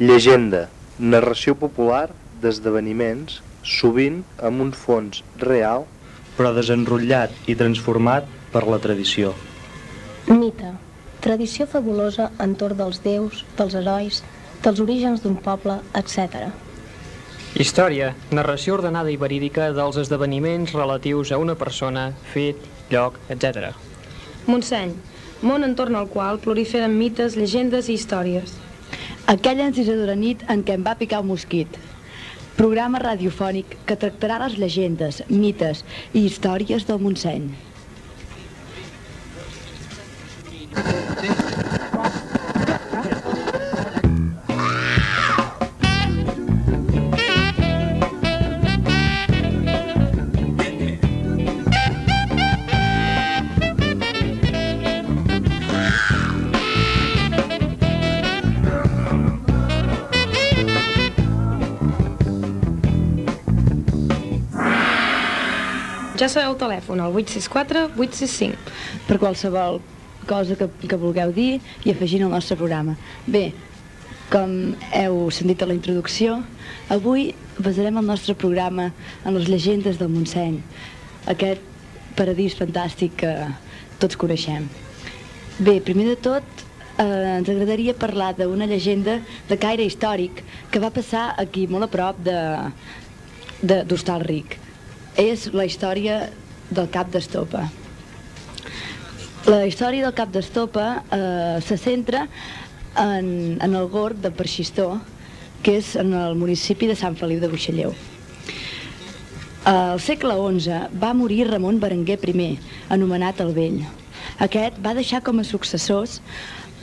Llegenda, narració popular d'esdeveniments, sovint amb un fons real, però desenrotllat i transformat per la tradició. Mite, tradició fabulosa entorn dels déus, dels herois, dels orígens d'un poble, etc. Història, narració ordenada i verídica dels esdeveniments relatius a una persona, fet, lloc, etc. Montseny, món entorn al qual proliferen mites, llegendes i històries. Aquella encisadora nit en què em va picar un mosquit. Programa radiofònic que tractarà les llegendes, mites i històries del Montseny. Ja sabeu el telèfon, el 864 865. per qualsevol cosa que, que vulgueu dir i afegint al nostre programa. Bé, com heu sentit a la introducció, avui basarem el nostre programa en les llegendes del Montseny, aquest paradís fantàstic que tots coneixem. Bé, primer de tot, eh, ens agradaria parlar d'una llegenda de caire històric que va passar aquí, molt a prop de d'Hostalric. És la història del cap d'estopa. La història del cap d'estopa eh, se centra en, en el gorg de Perxistó, que és en el municipi de Sant Feliu de Buixalleu. Al segle XI va morir Ramon Berenguer I, anomenat el Vell. Aquest va deixar com a successors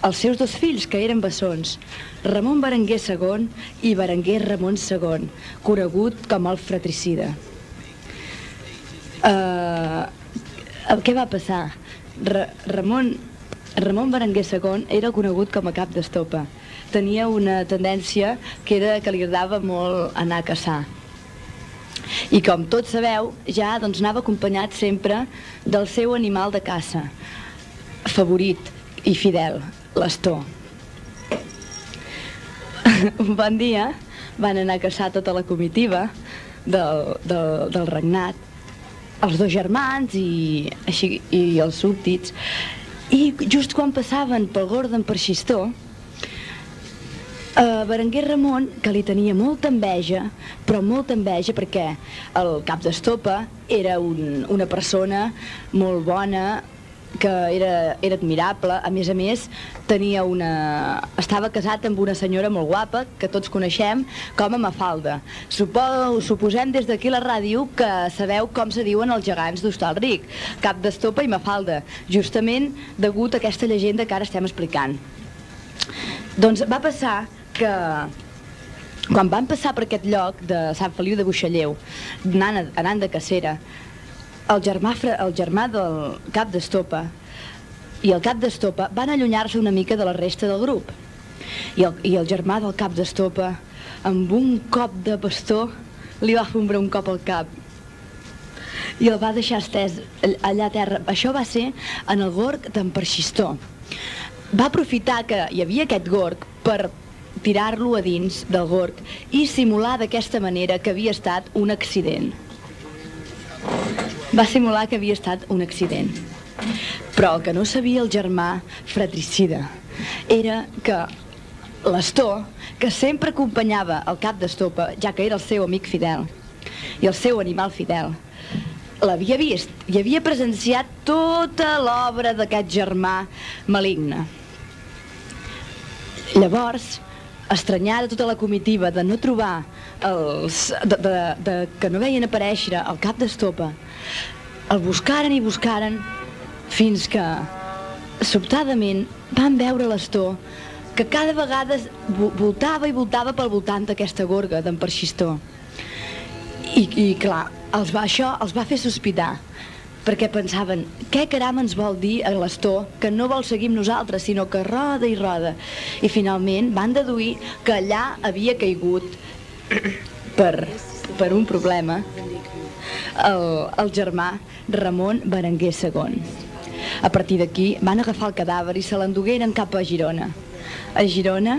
els seus dos fills, que eren bessons, Ramon Berenguer II i Berenguer Ramon II, conegut com el fratricida. Uh, què va passar? Ra Ramon, Ramon Berenguer II era conegut com a cap d'estopa. Tenia una tendència que era que li agradava molt anar a caçar. I com tots sabeu, ja doncs, anava acompanyat sempre del seu animal de caça, favorit i fidel, l'astor. Un bon dia van anar a caçar tota la comitiva del, del, del regnat, els dos germans i, així, i els súbdits, i just quan passaven pel gord d'en Perxistó, Uh, Berenguer Ramon, que li tenia molta enveja, però molta enveja perquè el cap d'estopa era un, una persona molt bona, que era, era admirable, a més a més tenia una... estava casat amb una senyora molt guapa que tots coneixem com a Mafalda. Supo, suposem des d'aquí la ràdio que sabeu com se diuen els gegants d'Hostalric, Cap d'Estopa i Mafalda, justament degut a aquesta llegenda que ara estem explicant. Doncs va passar que quan van passar per aquest lloc de Sant Feliu de Buixalleu, anant, anant de cacera, el germà, el germà del cap d'estopa i el cap d'estopa van allunyar-se una mica de la resta del grup. I el, I el germà del cap d'estopa, amb un cop de bastó, li va fombrar un cop al cap i el va deixar estès all- allà a terra. Això va ser en el gorg d'en Perxistó. Va aprofitar que hi havia aquest gorg per tirar-lo a dins del gorg i simular d'aquesta manera que havia estat un accident. Va simular que havia estat un accident. Però el que no sabia el germà fratricida era que l'Astor, que sempre acompanyava el cap d'estopa, ja que era el seu amic fidel i el seu animal fidel, l'havia vist i havia presenciat tota l'obra d'aquest germà maligne. Llavors, estranyada tota la comitiva de no trobar els... de, de, de, que no veien aparèixer el cap d'estopa, el buscaren i buscaren fins que, sobtadament, van veure l'astor que cada vegada voltava i voltava pel voltant d'aquesta gorga d'en Perxistó. I, I clar, els va, això els va fer sospitar, perquè pensaven, què caram ens vol dir a l'astor que no vol seguir amb nosaltres, sinó que roda i roda. I finalment van deduir que allà havia caigut per, per un problema el, el germà Ramon Berenguer II. A partir d'aquí van agafar el cadàver i se l'endugueren cap a Girona. A Girona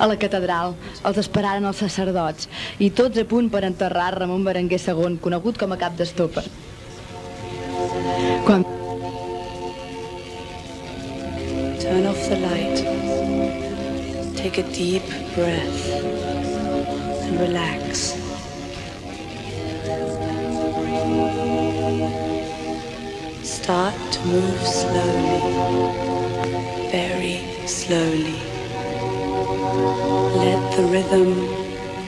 a la catedral els esperaren els sacerdots i tots a punt per enterrar Ramon Berenguer II, conegut com a cap d'estopa. Quan... Turn off the light. Take a deep breath and relax. Start to move slowly, very slowly. Let the rhythm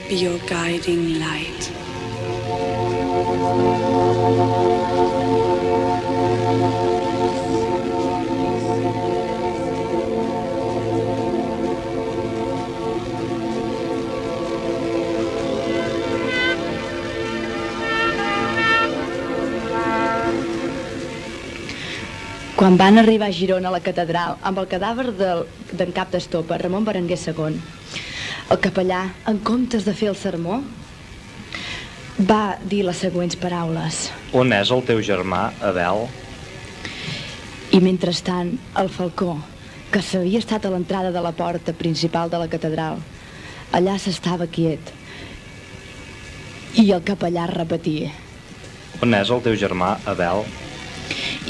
be your guiding light. Quan van arribar a Girona a la catedral amb el cadàver d'en de, cap d'estopa, Ramon Berenguer II, el capellà, en comptes de fer el sermó, va dir les següents paraules. On és el teu germà, Abel? I mentrestant, el falcó, que s'havia estat a l'entrada de la porta principal de la catedral, allà s'estava quiet. I el capellà repetia. On és el teu germà, Abel?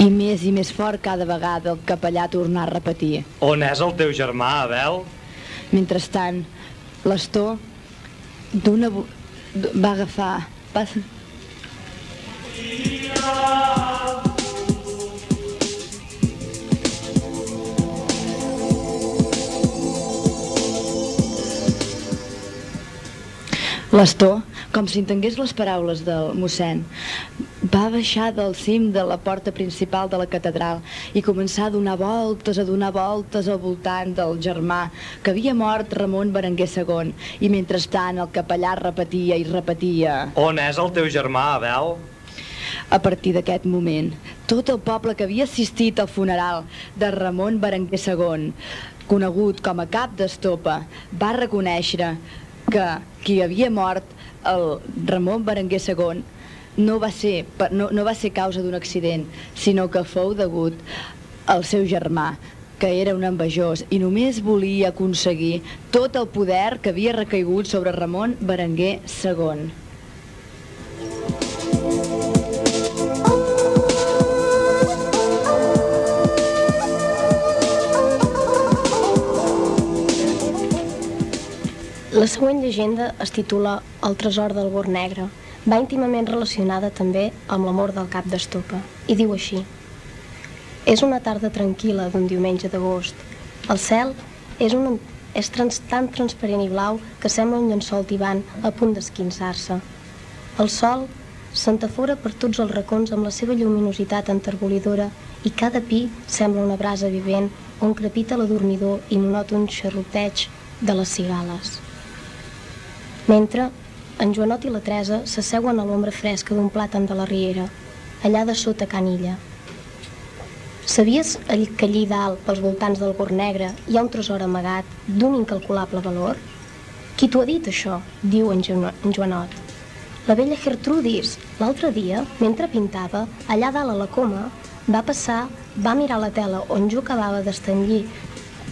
I més i més fort cada vegada el capellà tornar a repetir. On és el teu germà, Abel? Mentrestant, l'Astor d'una... va agafar... Va... L'Astor, com si entengués les paraules del mossèn, va baixar del cim de la porta principal de la catedral i començar a donar voltes, a donar voltes al voltant del germà que havia mort Ramon Berenguer II i mentrestant el capellà repetia i repetia On és el teu germà, Abel? A partir d'aquest moment, tot el poble que havia assistit al funeral de Ramon Berenguer II, conegut com a cap d'estopa, va reconèixer que qui havia mort el Ramon Berenguer II no va ser, no, no va ser causa d'un accident, sinó que fou degut al seu germà, que era un envejós i només volia aconseguir tot el poder que havia recaigut sobre Ramon Berenguer II. La següent llegenda es titula El tresor del bord negre va íntimament relacionada també amb l'amor del cap d'estopa, i diu així. És una tarda tranquil·la d'un diumenge d'agost. El cel és, un, és trans, tan transparent i blau que sembla un llençol tibant a punt d'esquinçar-se. El sol s'entafora per tots els racons amb la seva lluminositat enterbolidora i cada pi sembla una brasa vivent on crepita l'adormidor i monòton xerroteig de les cigales. Mentre en Joanot i la Teresa s'asseuen a l'ombra fresca d'un plàtan de la riera, allà de sota Canilla. Sabies que allí dalt, pels voltants del Gor Negre, hi ha un tresor amagat d'un incalculable valor? Qui t'ho ha dit, això? diu en, Joanot. La vella Gertrudis, l'altre dia, mentre pintava, allà dalt a la coma, va passar, va mirar la tela on jo acabava d'estengir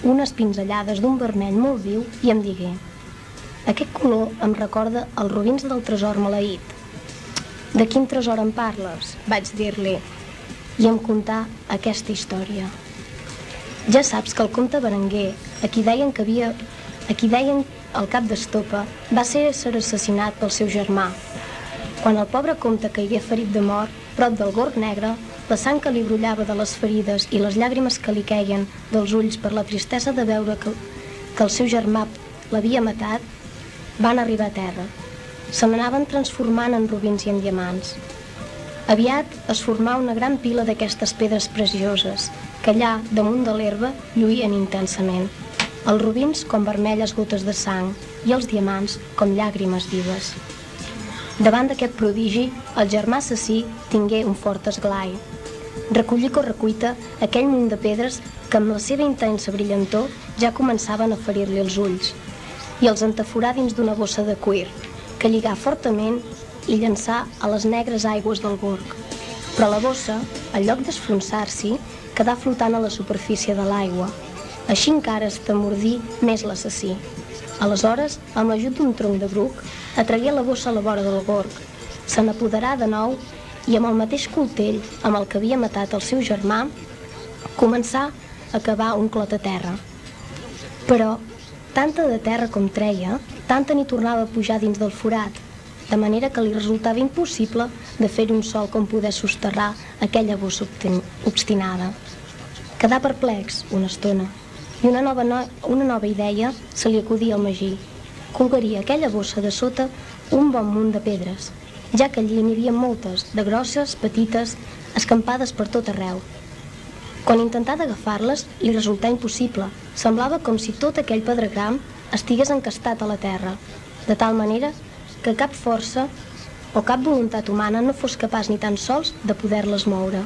unes pinzellades d'un vermell molt viu i em digué aquest color em recorda els robins del tresor maleït. De quin tresor em parles? Vaig dir-li. I em contà aquesta història. Ja saps que el comte Berenguer, a qui deien que havia... a qui deien el cap d'estopa, va ser ser assassinat pel seu germà. Quan el pobre comte caigué ferit de mort, prop del gord negre, la sang que li brollava de les ferides i les llàgrimes que li queien dels ulls per la tristesa de veure que, que el seu germà l'havia matat, van arribar a terra. Se n'anaven transformant en rubins i en diamants. Aviat es formà una gran pila d'aquestes pedres precioses, que allà, damunt de l'herba, lluïen intensament. Els rubins com vermelles gotes de sang i els diamants com llàgrimes vives. Davant d'aquest prodigi, el germà assassí tingué un fort esglai. Recollí correcuita aquell munt de pedres que amb la seva intensa brillantor ja començaven a ferir-li els ulls i els entaforà dins d'una bossa de cuir, que lligà fortament i llançà a les negres aigües del gorg. Però la bossa, en lloc d'esfonsar-s'hi, quedà flotant a la superfície de l'aigua. Així encara es temordí més l'assassí. Aleshores, amb l'ajut d'un tronc de bruc, atragué la bossa a la vora del gorg, se n'apoderà de nou i amb el mateix coltell amb el que havia matat el seu germà, començà a cavar un clot a terra. Però, tanta de terra com treia, tanta n'hi tornava a pujar dins del forat, de manera que li resultava impossible de fer un sol com poder sosterrar aquella bossa obstinada. Quedà perplex una estona i una nova, no una nova idea se li acudia al Magí. Colgaria aquella bossa de sota un bon munt de pedres, ja que allí n'hi havia moltes, de grosses, petites, escampades per tot arreu. Quan intentà d'agafar-les, li resultà impossible. Semblava com si tot aquell pedregram estigués encastat a la terra, de tal manera que cap força o cap voluntat humana no fos capaç ni tan sols de poder-les moure.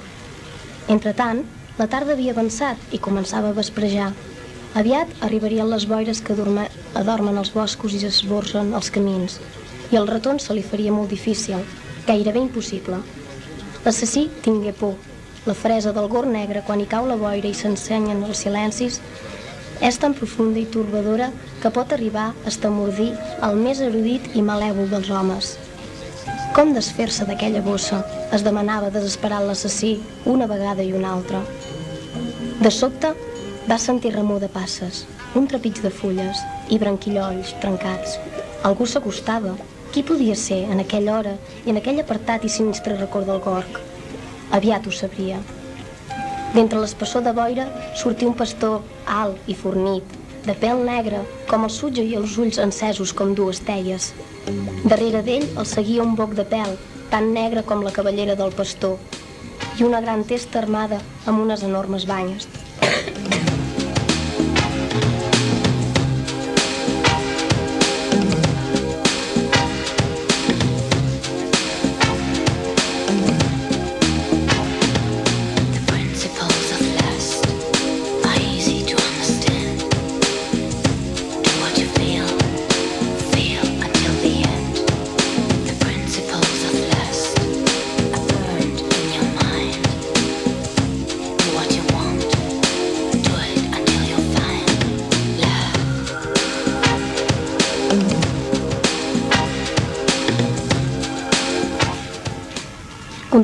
Entretant, la tarda havia avançat i començava a vesprejar. Aviat arribarien les boires que dorme, adormen els boscos i s'esborsen els camins, i el retorn se li faria molt difícil, gairebé impossible. L'assassí tingué por. La fresa del gor negre quan hi cau la boira i s'ensenyen els silencis és tan profunda i turbadora que pot arribar a estamordir el més erudit i malèvol dels homes. Com desfer-se d'aquella bossa? Es demanava desesperat l'assassí una vegada i una altra. De sobte, va sentir remor de passes, un trepig de fulles i branquillolls trencats. Algú s'acostava. Qui podia ser en aquella hora i en aquell apartat i sinistre record del Gorg? Aviat ho sabria. D'entre l'espessor de boira sortia un pastor alt i fornit, de pèl negre, com el sutge i els ulls encesos com dues teies. Darrere d'ell el seguia un boc de pèl, tan negre com la cavallera del pastor, i una gran testa armada amb unes enormes banyes.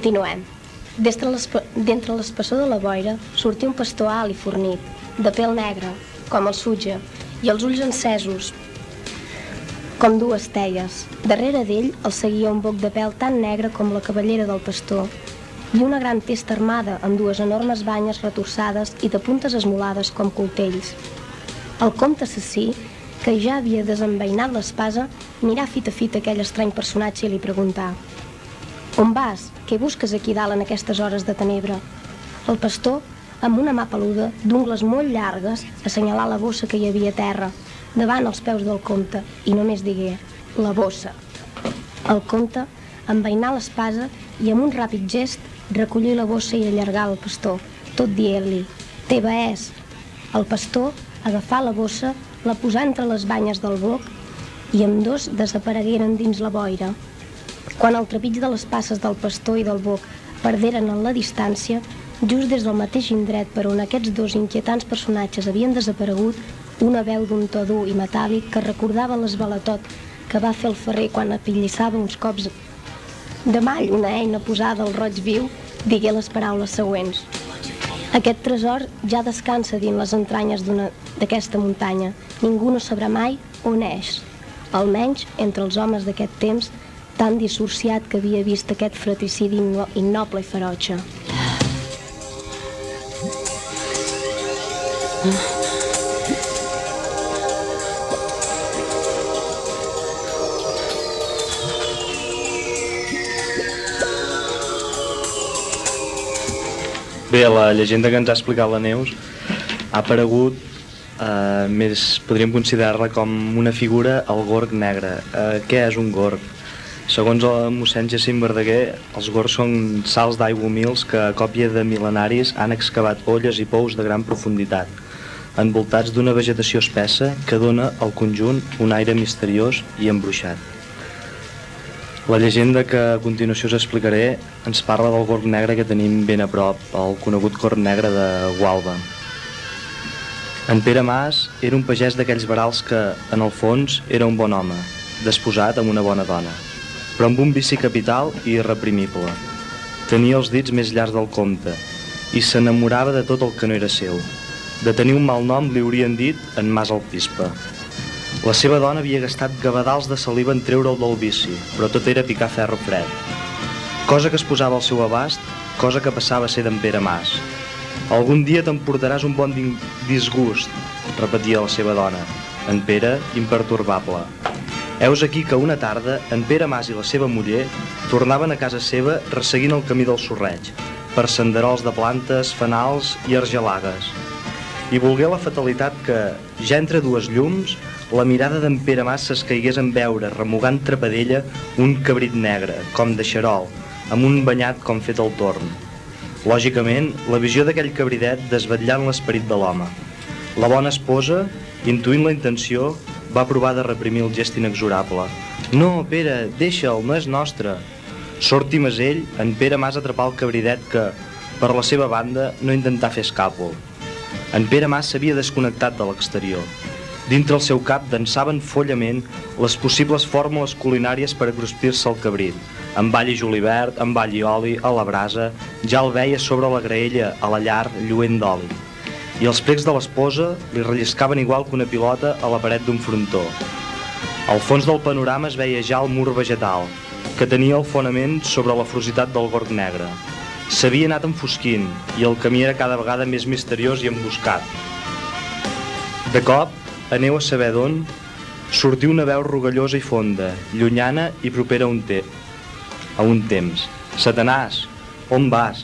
Continuem. D'entre l'espessor de la boira sortia un pastor alt i fornit, de pèl negre, com el sutge, i els ulls encesos, com dues teies. Darrere d'ell el seguia un boc de pèl tan negre com la cavallera del pastor, i una gran testa armada amb dues enormes banyes retorçades i de puntes esmolades com coltells. El comte assassí, que ja havia desenveinat l'espasa, mirà fit a fit aquell estrany personatge i li preguntà on vas? Què busques aquí dalt en aquestes hores de tenebra? El pastor, amb una mà peluda, d'ungles molt llargues, assenyalà la bossa que hi havia a terra, davant els peus del comte, i només digué, la bossa. El comte envainà l'espasa i amb un ràpid gest recollí la bossa i allargà el pastor, tot dient-li, teva és. El pastor agafà la bossa, la posà entre les banyes del boc i amb dos desaparegueren dins la boira. Quan el trepig de les passes del pastor i del boc perderen en la distància, just des del mateix indret per on aquests dos inquietants personatges havien desaparegut, una veu d'un to dur i metàl·lic que recordava l'esbalatot que va fer el ferrer quan apillissava uns cops de mall una eina posada al roig viu, digué les paraules següents. Aquest tresor ja descansa dins les entranyes d'aquesta muntanya. Ningú no sabrà mai on és. Almenys, entre els homes d'aquest temps, tan dissociat que havia vist aquest fratricidi innoble i ferotge. Bé, la llegenda que ens ha explicat la Neus ha aparegut eh, més podríem considerar-la com una figura al gorg negre. Eh, què és un gorg? Segons el mossèn Jacint Verdaguer, els gors són salts d'aigua humils que, a còpia de mil·lenaris, han excavat olles i pous de gran profunditat, envoltats d'una vegetació espessa que dona al conjunt un aire misteriós i embruixat. La llegenda que a continuació us explicaré ens parla del gorg negre que tenim ben a prop, el conegut gorg negre de Gualba. En Pere Mas era un pagès d'aquells barals que, en el fons, era un bon home, desposat amb una bona dona, però amb un vici capital i irreprimible. Tenia els dits més llargs del compte i s'enamorava de tot el que no era seu. De tenir un mal nom li haurien dit en Mas el Pispa. La seva dona havia gastat gavadals de saliva en treure'l del vici, però tot era picar ferro fred. Cosa que es posava al seu abast, cosa que passava a ser d'en Pere Mas, algun dia t'emportaràs un bon disgust, repetia la seva dona. En Pere, impertorbable. Heus aquí que una tarda, en Pere Mas i la seva muller tornaven a casa seva resseguint el camí del sorreig, per senderols de plantes, fanals i argelagues. I volgué la fatalitat que, ja entre dues llums, la mirada d'en Pere Mas s'escaigués en veure, remugant trepadella, un cabrit negre, com de xarol, amb un banyat com fet al torn. Lògicament, la visió d'aquell cabridet desvetllant l'esperit de l'home. La bona esposa, intuint la intenció, va provar de reprimir el gest inexorable. No, Pere, deixa'l, no és nostre. Sort i masell, en Pere Mas atrapar el cabridet que, per la seva banda, no intentà fer escàpol. En Pere Mas s'havia desconnectat de l'exterior. Dintre el seu cap dansaven follament les possibles fórmules culinàries per acruspir-se el cabrit, amb all i julivert, amb all i oli, a la brasa, ja el veia sobre la graella, a la llar, lluent d'oli. I els precs de l'esposa li relliscaven igual que una pilota a la paret d'un frontó. Al fons del panorama es veia ja el mur vegetal, que tenia el fonament sobre la frositat del gorg negre. S'havia anat enfosquint i el camí era cada vegada més misteriós i emboscat. De cop, aneu a saber d'on, sortiu una veu rogallosa i fonda, llunyana i propera a un té, a un temps. Satanàs, on vas?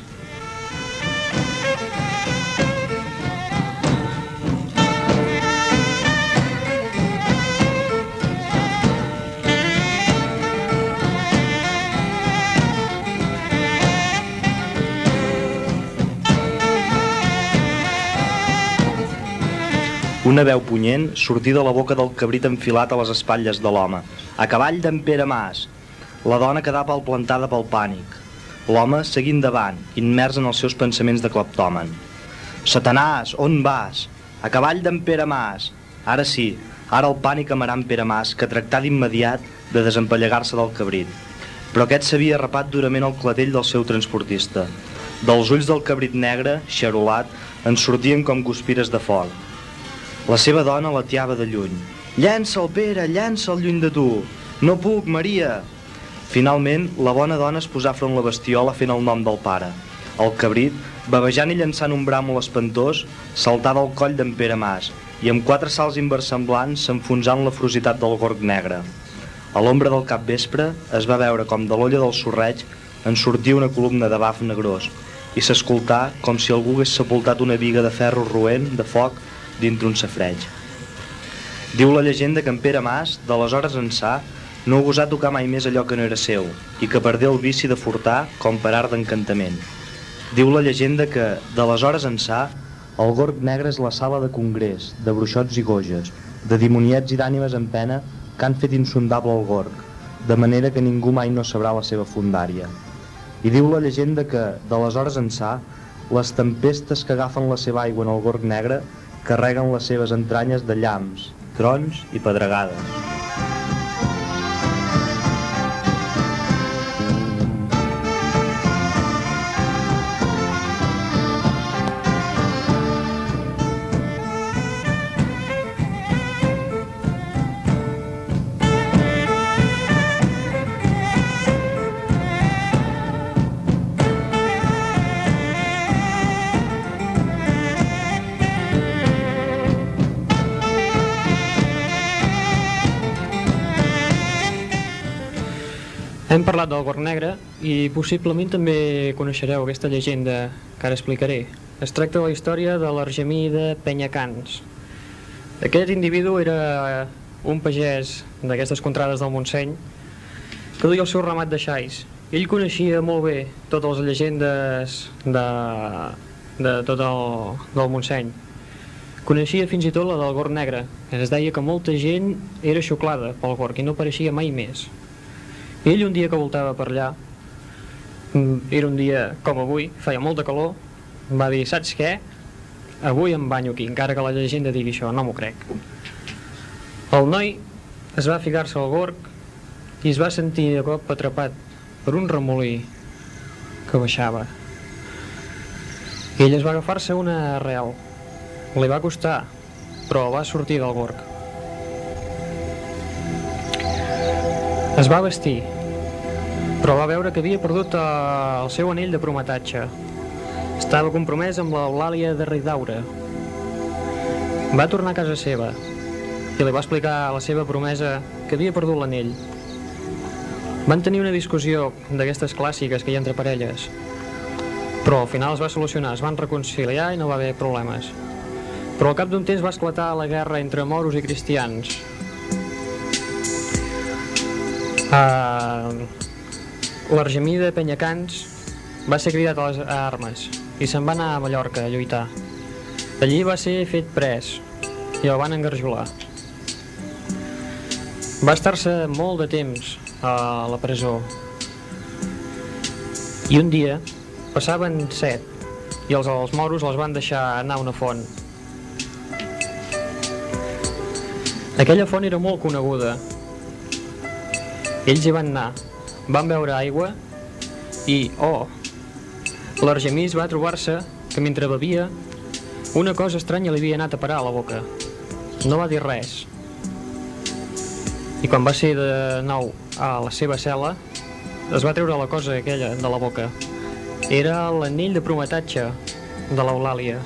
Una veu punyent sortí de la boca del cabrit enfilat a les espatlles de l'home. A cavall d'en Pere Mas, la dona quedava plantada pel pànic. L'home seguint davant, immers en els seus pensaments de cleptòmen. Satanàs, on vas? A cavall d'en Pere Mas. Ara sí, ara el pànic amarà en Pere Mas, que tractà d'immediat de desempallegar-se del cabrit. Però aquest s'havia rapat durament el clatell del seu transportista. Dels ulls del cabrit negre, xarolat, en sortien com guspires de foc. La seva dona l'atiava de lluny. Llença'l, Pere, llença'l lluny de tu. No puc, Maria. Finalment, la bona dona es posà front la bestiola fent el nom del pare. El cabrit, bavejant i llançant un bràmol espantós, saltava al coll d'en Pere Mas i amb quatre salts inversemblants s'enfonsant la frositat del gorg negre. A l'ombra del cap vespre es va veure com de l'olla del sorreig en sortia una columna de baf negrós i s'escoltà com si algú hagués sepultat una viga de ferro roent de foc dintre un safreig. Diu la llegenda que en Pere Mas, d'aleshores ençà, no gosà tocar mai més allò que no era seu i que perdé el vici de furtar com per art d'encantament. Diu la llegenda que, d'aleshores ençà, el gorg negre és la sala de congrés, de bruixots i goges, de dimoniets i d'ànimes en pena que han fet insondable el gorg, de manera que ningú mai no sabrà la seva fundària. I diu la llegenda que, d'aleshores ençà, les tempestes que agafen la seva aigua en el gorg negre carreguen les seves entranyes de llamps, trons i pedregades. Hem parlat del gorg negre i possiblement també coneixereu aquesta llegenda que ara explicaré. Es tracta de la història de l'Argemí de Penyacans. Aquest individu era un pagès d'aquestes contrades del Montseny que duia el seu ramat de xais. Ell coneixia molt bé totes les llegendes de, de tot el, del Montseny. Coneixia fins i tot la del gorg negre. Es deia que molta gent era xuclada pel gorg i no apareixia mai més. Ell un dia que voltava per allà, mm, era un dia com avui, feia molta calor, va dir, saps què? avui em banyo aquí, encara que la llegenda digui això, no m'ho crec. El noi es va ficar-se al gorg i es va sentir de cop atrapat per un remolí que baixava. I ell es va agafar-se una arrel. Li va costar, però va sortir del gorg. Es va vestir, però va veure que havia perdut eh, el seu anell de prometatge. Estava compromès amb l'Eulàlia de Ridaura. Va tornar a casa seva i li va explicar la seva promesa que havia perdut l'anell. Van tenir una discussió d'aquestes clàssiques que hi ha entre parelles, però al final es va solucionar, es van reconciliar i no va haver problemes. Però al cap d'un temps va esclatar la guerra entre moros i cristians. Uh, L'Argemí de Penyacans va ser cridat a les armes i se'n va anar a Mallorca a lluitar. Allí va ser fet pres i el van engarjolar. Va estar-se molt de temps a la presó. I un dia passaven set i els, els moros els van deixar anar a una font. Aquella font era molt coneguda. Ells hi van anar, van beure aigua i, oh, l'Argemís va trobar-se que mentre bevia una cosa estranya li havia anat a parar a la boca. No va dir res. I quan va ser de nou a la seva cel·la, es va treure la cosa aquella de la boca. Era l'anell de prometatge de l'Eulàlia.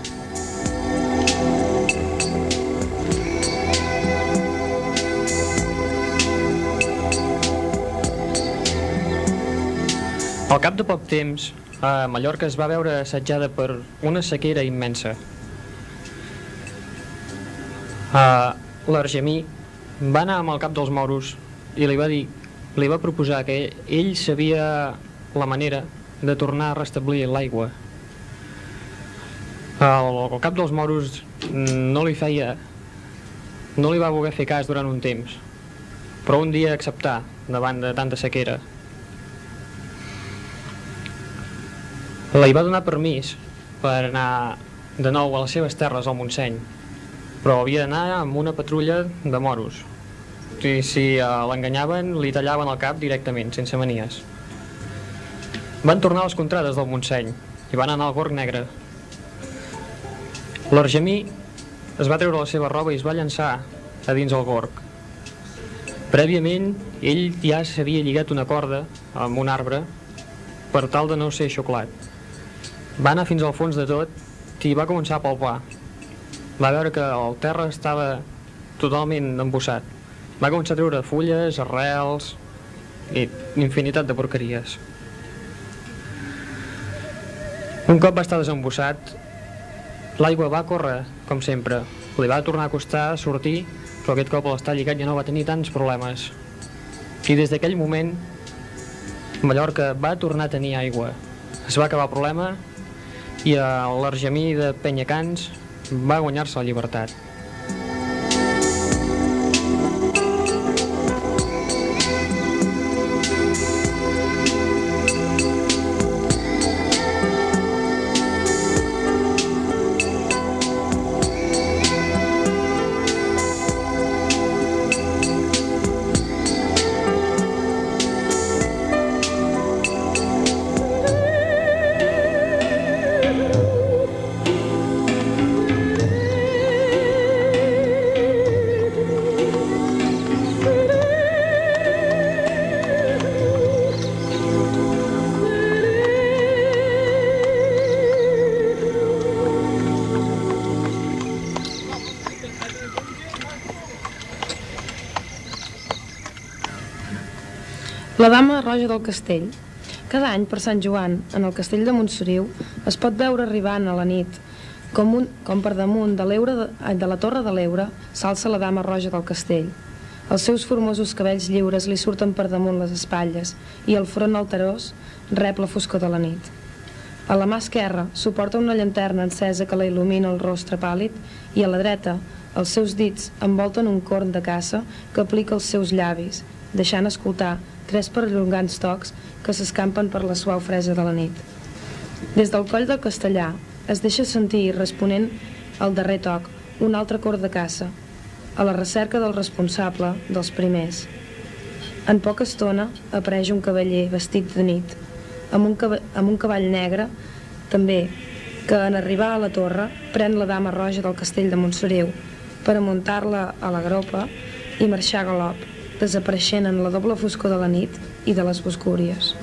Al cap de poc temps, a Mallorca es va veure assetjada per una sequera immensa. L'Argemí va anar amb el cap dels moros i li va dir, li va proposar que ell sabia la manera de tornar a restablir l'aigua. El, el cap dels moros no li feia no li va voler fer cas durant un temps però un dia acceptar davant de tanta sequera li va donar permís per anar de nou a les seves terres al Montseny, però havia d'anar amb una patrulla de moros. I si uh, l'enganyaven, li tallaven el cap directament, sense manies. Van tornar a les contrades del Montseny i van anar al Gorg Negre. L'Argemí es va treure la seva roba i es va llançar a dins el Gorg. Prèviament, ell ja s'havia lligat una corda amb un arbre per tal de no ser xoclat. Va anar fins al fons de tot i va començar a palpar. Va veure que el terra estava totalment embossat. Va començar a treure fulles, arrels i infinitat de porqueries. Un cop va estar desembossat, l'aigua va córrer, com sempre. Li va tornar a costar sortir, però aquest cop l'estar lligat ja no va tenir tants problemes. I des d'aquell moment, Mallorca va tornar a tenir aigua. Es va acabar el problema i l'Argemí de Penyacans va guanyar-se la llibertat. La dama roja del castell. Cada any, per Sant Joan, en el castell de Montsoriu, es pot veure arribant a la nit, com, un, com per damunt de, de, de la torre de l'Eure, s'alça la dama roja del castell. Els seus formosos cabells lliures li surten per damunt les espatlles i el front alterós rep la foscor de la nit. A la mà esquerra suporta una llanterna encesa que la il·lumina el rostre pàl·lid i a la dreta els seus dits envolten un corn de caça que aplica els seus llavis, deixant escoltar tres perllongants tocs que s'escampen per la suau fresa de la nit. Des del coll del castellà es deixa sentir responent al darrer toc, un altre cor de caça, a la recerca del responsable dels primers. En poca estona apareix un cavaller vestit de nit, amb un, amb un cavall negre, també, que en arribar a la torre pren la dama roja del castell de Montsoriu per a muntar-la a la gropa i marxar a galop, desapareixent en la doble foscor de la nit i de les boscúries.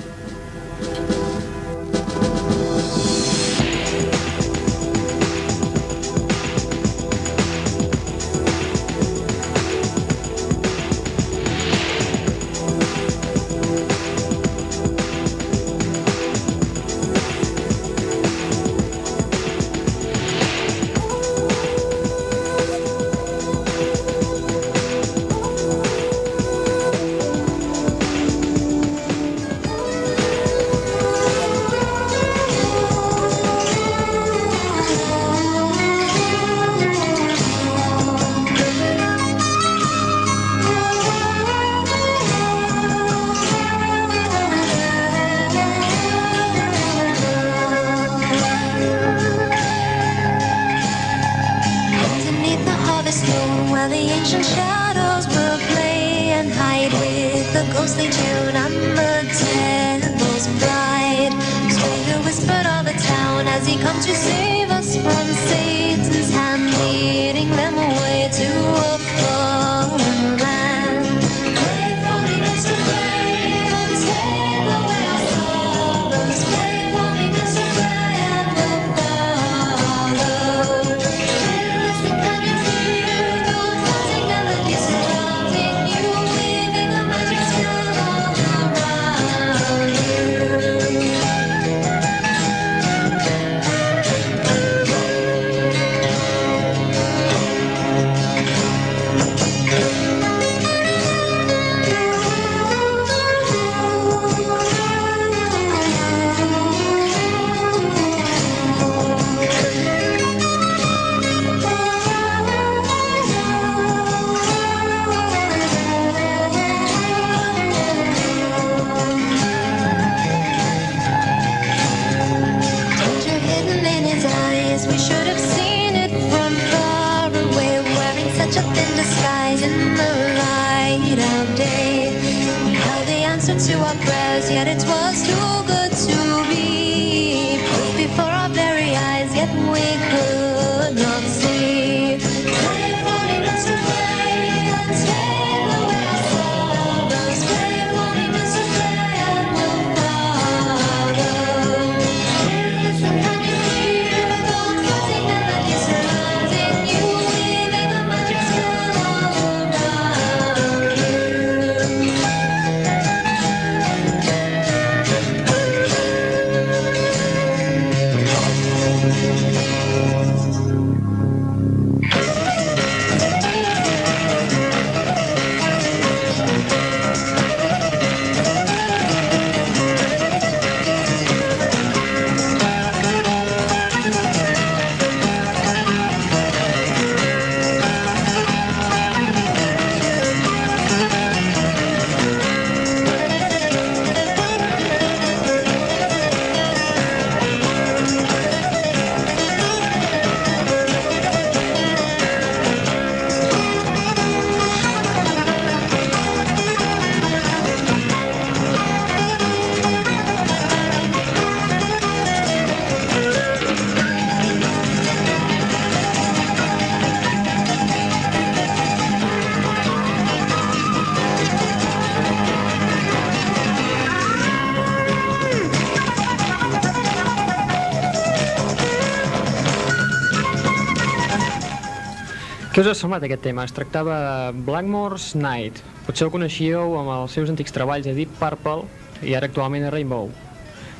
Què us ha semblat aquest tema? Es tractava de Blackmore's Night. Potser ho coneixíeu amb els seus antics treballs a Deep Purple i ara actualment a Rainbow.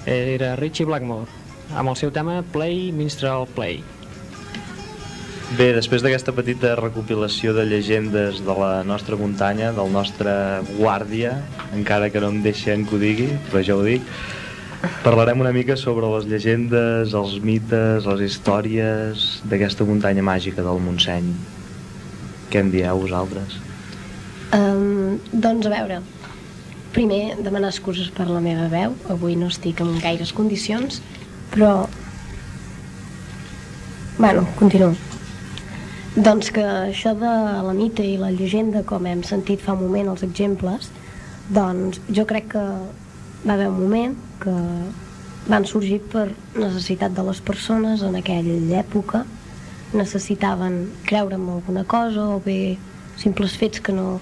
Era Richie Blackmore, amb el seu tema Play Minstrel Play. Bé, després d'aquesta petita recopilació de llegendes de la nostra muntanya, del nostre guàrdia, encara que no em deixen que ho digui, però ja ho dic, parlarem una mica sobre les llegendes, els mites, les històries d'aquesta muntanya màgica del Montseny. Què en dieu vosaltres? Um, doncs a veure, primer demanar excuses per la meva veu, avui no estic en gaires condicions, però... Bueno, continuo. Doncs que això de la mite i la llegenda, com hem sentit fa un moment els exemples, doncs jo crec que va haver un moment que van sorgir per necessitat de les persones en aquella època, necessitaven creure en alguna cosa o bé simples fets que no,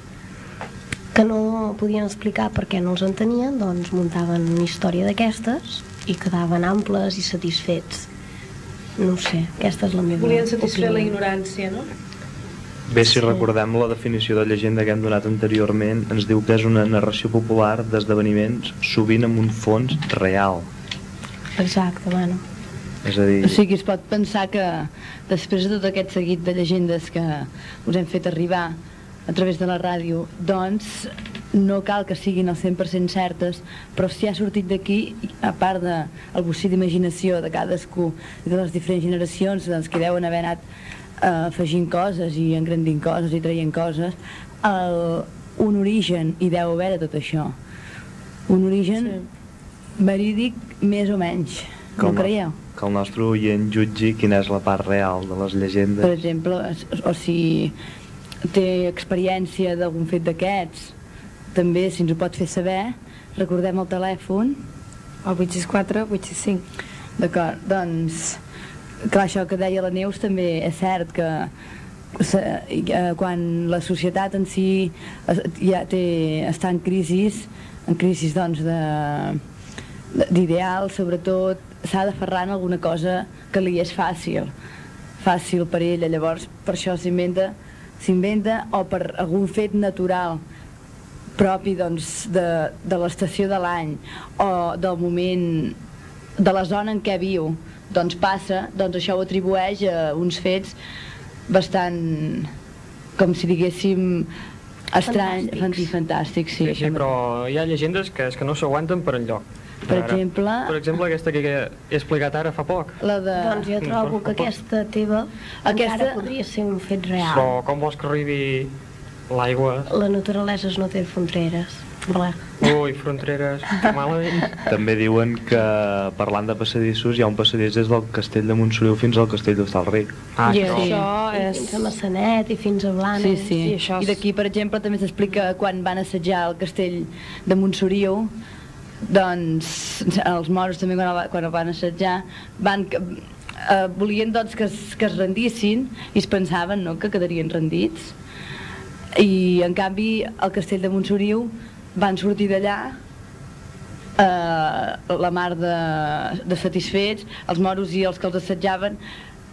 que no podien explicar perquè no els entenien, doncs muntaven una història d'aquestes i quedaven amples i satisfets. No ho sé, aquesta és la meva Volien satisfer la opinió. ignorància, no? Bé, si recordem la definició de llegenda que hem donat anteriorment, ens diu que és una narració popular d'esdeveniments sovint amb un fons real. Exacte, bueno. És a dir, O sigui, es pot pensar que després de tot aquest seguit de llegendes que us hem fet arribar a través de la ràdio, doncs no cal que siguin al 100% certes, però si ha sortit d'aquí, a part del de bocí d'imaginació de cadascú i de les diferents generacions doncs, que deuen haver anat eh, afegint coses i engrandint coses i traient coses, el, un origen hi deu haver de tot això. Un origen sí. verídic més o menys. que No creieu? Que el nostre oient jutgi quina és la part real de les llegendes. per exemple, o si té experiència d'algun fet d'aquests, també, si ens ho pot fer saber, recordem el telèfon. El 864, 865. D'acord, doncs, clar, això que deia la Neus també és cert que eh, quan la societat en si ja té, està en crisi, en crisi doncs de de- d'ideal, sobretot s'ha d'aferrar en alguna cosa que li és fàcil fàcil per ella, llavors per això s'inventa s'inventa o per algun fet natural propi doncs, de, de l'estació de l'any o del moment de la zona en què viu doncs passa, doncs això ho atribueix a uns fets bastant com si diguéssim estrany, Fantàstics. sí, Sí, sí, però hi ha llegendes que, és que no s'aguanten per enlloc. Per Ara, exemple- Per exemple, aquesta que he explicat ara fa poc. la de... Doncs jo trobo que aquesta teva Aquesta- encara podria ser un fet real. Però com vols que arribi l'aigua? La naturalesa no té fronteres. Bleh. Ui, fronteres, malament. També diuen que, parlant de passadissos, hi ha un passadís des del castell de Montsoriu fins al castell d'Hostalric. Ah, I això. això I és... Fins a Massanet i fins a Blanes. Sí, sí. Sí, això I és- d'aquí, per exemple, també s'explica quan van assetjar el castell de Montsoriu, doncs els moros també quan el, quan el van assetjar van, eh, volien doncs que es, que es rendissin i es pensaven no, que quedarien rendits. I en canvi al castell de Montsoriu van sortir d'allà eh, la mar de, de satisfets, els moros i els que els assetjaven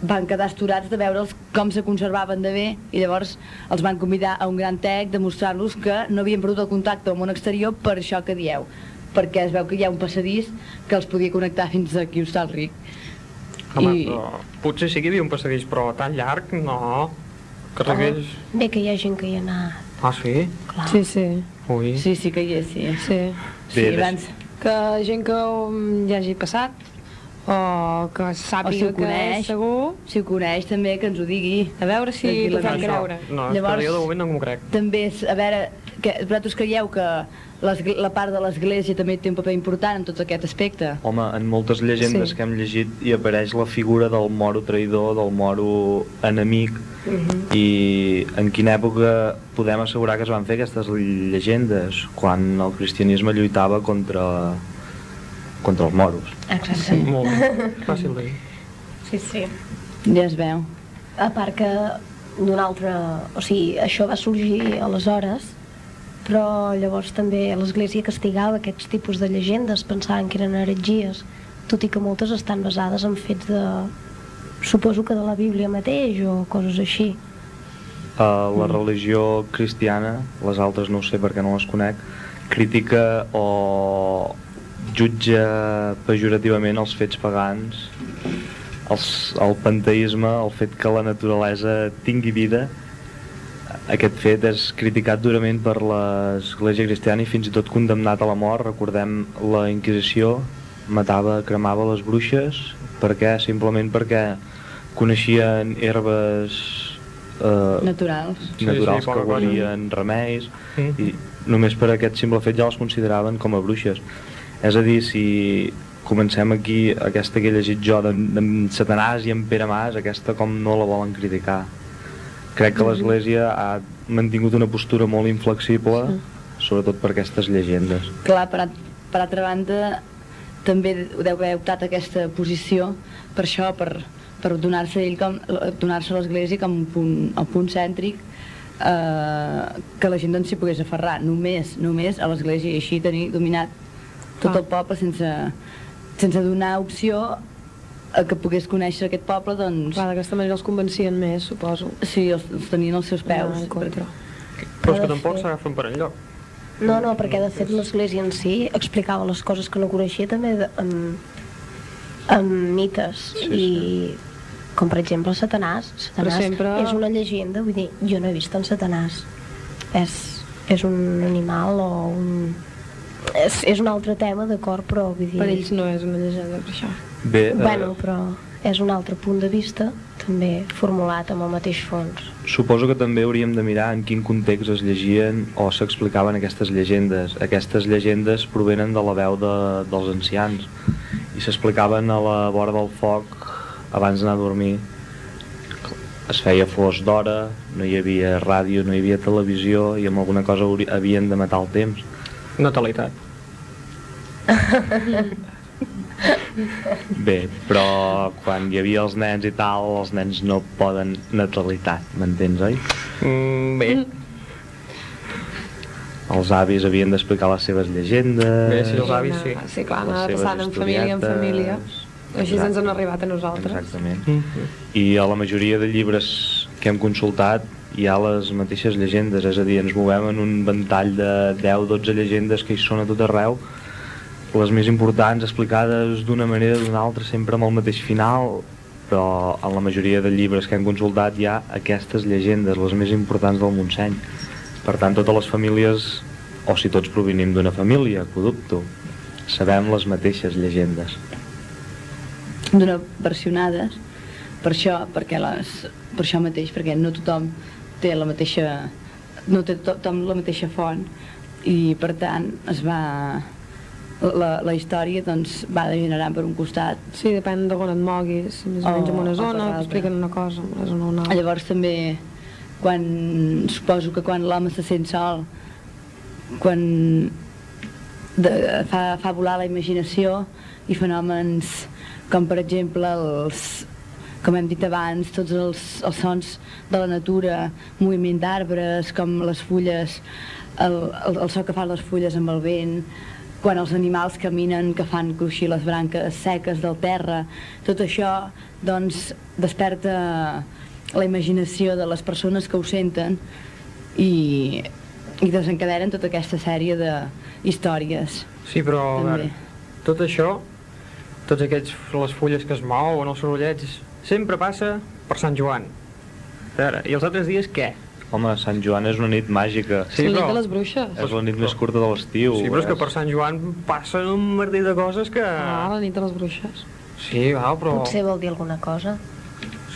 van quedar esturats de veure'ls com se conservaven de bé i llavors els van convidar a un gran tec de mostrar-los que no havien perdut el contacte amb el món exterior per això que dieu perquè es veu que hi ha un passadís que els podia connectar fins aquí a Hostalric Home, I- però potser sí que hi havia un passadís, però tan llarg, no. Que arribés... Bé que hi ha gent que hi ha anat. Ah, sí? Clar. Sí, sí, Ui. sí, sí que hi és, sí. sí. sí Bé, abans, Que gent que um, hi hagi passat o que o si sàpiga ho que coneix, és segur, si ho coneix també que ens ho digui a veure si fan nostra. creure. No, Llavors- jo de moment no m'ho crec. també és, a veure, que, vosaltres creieu que la part de l'església també té un paper important en tot aquest aspecte? Home, en moltes llegendes Sí. que hem llegit hi apareix la figura del moro traïdor, del moro enemic, i en quina època podem assegurar que es van fer aquestes llegendes? Quan el cristianisme lluitava contra, contra els moros. Exacte. Molt bé. Fàcil de dir. Sí, sí. Ja es veu. A part que d'un altre... O sigui, això va sorgir aleshores, però llavors també l'Església castigava aquests tipus de llegendes, pensaven que eren heretgies, tot i que moltes estan basades en fets de... Suposo que de la Bíblia mateix o coses així. Uh, la religió cristiana, les altres no ho sé perquè no les conec, critica o jutja pejorativament els fets pagans, els, el panteisme, el fet que la naturalesa tingui vida. Aquest fet és criticat durament per l'Església cristiana i fins i tot condemnat a la mort. Recordem la Inquisició, matava, cremava les bruixes. Per què? Simplement perquè coneixien herbes eh, Naturals. Sí, naturals sí, que poca cosa. guarien remeis Mm. i només per aquest simple fet ja les consideraven com a bruixes. És a dir, si comencem aquí aquesta que he llegit jo d'en Satanàs i en Pere Mas, aquesta com no la volen criticar. Crec que l'Església ha mantingut una postura molt inflexible, sobretot per aquestes llegendes. Clar, per, a- per altra banda, també deu haver optat aquesta posició per això, per, per donar-se ell com donar-se a l'església com un punt, un punt cèntric eh, que la gent doncs s'hi pogués aferrar només, només a l'església i així tenir dominat tot Clar. el poble sense, sense donar opció que pogués conèixer aquest poble doncs Clar, d'aquesta manera els convencien més, suposo. sí, els, els tenien als seus peus Anar en contra. Però és que tampoc s'agafen per enlloc. No, no, perquè de fet l'Església en si explicava les coses que no coneixia també de, amb, amb mites Sí, i com per exemple Satanàs. Però Satanàs sempre- és una llegenda, vull dir, jo no he vist en Satanàs. És, és un animal o un... És, és un altre tema, d'acord, però vull dir... Per ells no és una llegenda, per això. Bé, eh, Bueno, però és un altre punt de vista, també formulat amb el mateix fons. Suposo que també hauríem de mirar en quin context es llegien o s'explicaven aquestes llegendes. Aquestes llegendes provenen de la veu de, dels ancians i s'explicaven a la vora del foc abans d'anar a dormir. Es feia flors d'hora, no hi havia ràdio, no hi havia televisió i amb alguna cosa havien de matar el temps. Natalitat. Bé, però quan hi havia els nens i tal, els nens no poden natalitat, m'entens, oi? Mm, bé, Els avis havien d'explicar les seves llegendes... bé, si els avis sí. Sí, clar, seves passant en família en família. Així Exacte. ens han arribat a nosaltres. Exactament. Mm. I a la majoria de llibres que hem consultat hi ha les mateixes llegendes, és a dir, ens movem en un ventall de 10-12 llegendes que hi són a tot arreu, les més importants explicades d'una manera o d'una altra, sempre amb el mateix final, però en la majoria de llibres que hem consultat hi ha aquestes llegendes, les més importants del Montseny. Per tant, totes les famílies, o si tots provenim d'una família, que ho dubto, sabem les mateixes llegendes. donar versionades per això, perquè les, per això mateix, perquè no tothom té la mateixa no té tothom la mateixa font i per tant es va la, la història doncs va degenerant per un costat Sí, depèn d'on et moguis. Més o O- menys en una o per zona, t'expliquen una cosa, en una zona o una altra. llavors també quan suposo que quan l'home se sent sol quan de, fa, fa volar la imaginació i fenòmens com per exemple els com hem dit abans, tots els, els sons de la natura, moviment d'arbres, com les fulles, el, el, el so que fan les fulles amb el vent, quan els animals caminen que fan cruixir les branques seques del terra, tot això doncs desperta la imaginació de les persones que ho senten i, i desencadenen tota aquesta sèrie de històries. Sí, però veure, tot això, tots aquests, les fulles que es mouen, els sorollets, sempre passa per Sant Joan. A veure, i els altres dies què? Home, Sant Joan és una nit màgica. Sí, la nit de les bruixes. És la nit més curta de l'estiu. Sí, però és que per Sant Joan passen un merder de coses que... Ah, la nit de les bruixes. Sí, va, però... Potser vol dir alguna cosa.